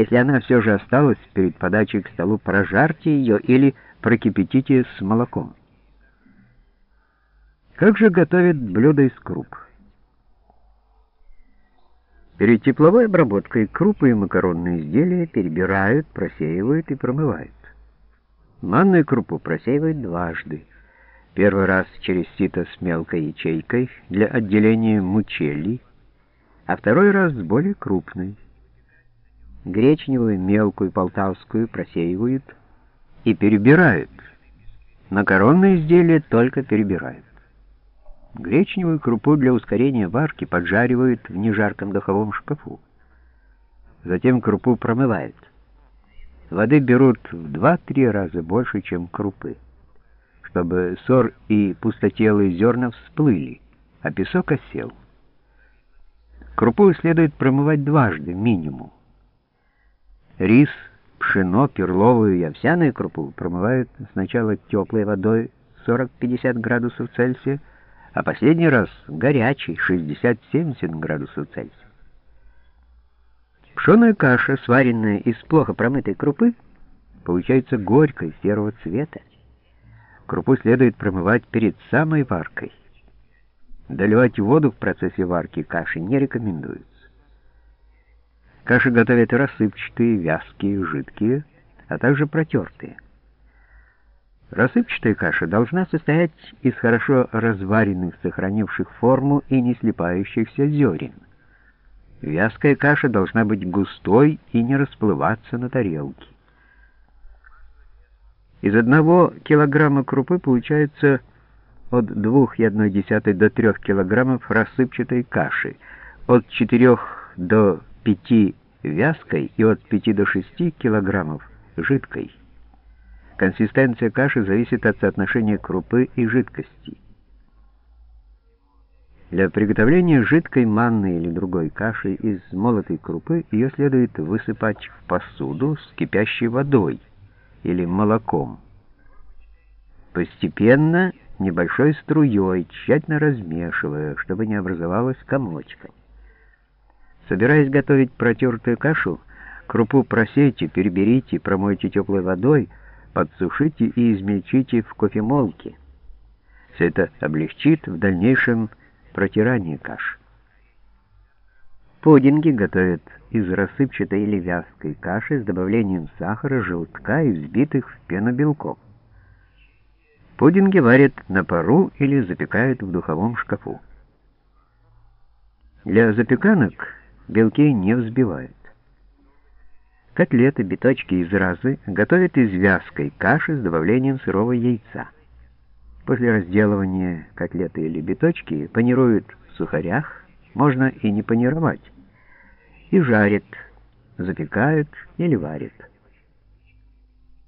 Если она все же осталась перед подачей к столу, прожарьте ее или прокипятите с молоком. Как же готовят блюда из круп? Перед тепловой обработкой крупы и макаронные изделия перебирают, просеивают и промывают. Манную крупу просеивают дважды. Первый раз через сито с мелкой ячейкой для отделения мучелей, а второй раз с более крупной. Гречневую, мелкую, полтавскую просеивают и перебирают. Макаронные изделия только перебирают. Гречневую крупу для ускорения варки поджаривают в нежарком духовом шкафу. Затем крупу промывают. Воды берут в 2-3 раза больше, чем крупы, чтобы сор и пустотелые зерна всплыли, а песок осел. Крупу следует промывать дважды, минимум. Рис, пшено, перловую и овсяную крупу промывают сначала теплой водой 40-50 градусов Цельсия, а последний раз горячий, 60-70 градусов Цельсия. Пшеная каша, сваренная из плохо промытой крупы, получается горькой, серого цвета. Крупу следует промывать перед самой варкой. Доливать воду в процессе варки каши не рекомендуется. Каши готовят рассыпчатые, вязкие, жидкие, а также протертые. Рассыпчатая каша должна состоять из хорошо разваренных, сохранивших форму и не слипающихся зерен. Вязкая каша должна быть густой и не расплываться на тарелке. Из одного килограмма крупы получается от 2,1 до 3 килограммов рассыпчатой каши, от 4 до 5 вязкой и от 5 до 6 килограммов жидкой. Консистенция каши зависит от соотношения крупы и жидкости. Для приготовления жидкой манной или другой каши из молотой крупы ее следует высыпать в посуду с кипящей водой или молоком. Постепенно, небольшой струей, тщательно размешивая, чтобы не образовалась комочка. Собираясь готовить протертую кашу, крупу просейте, переберите, промойте теплой водой, подсушите и измельчите в кофемолке. Все это облегчит в дальнейшем протирание каш. Пудинги готовят из рассыпчатой или вязкой каши с добавлением сахара, желтка и взбитых в пену белков. Пудинги варят на пару или запекают в духовом шкафу. Для запеканок белки не взбивают. Котлеты, биточки из разы готовят из вязкой каши с добавлением сырого яйца. После разделывания котлеты или биточки панируют в сухарях, можно и не панировать, и жарят, запекают или варят.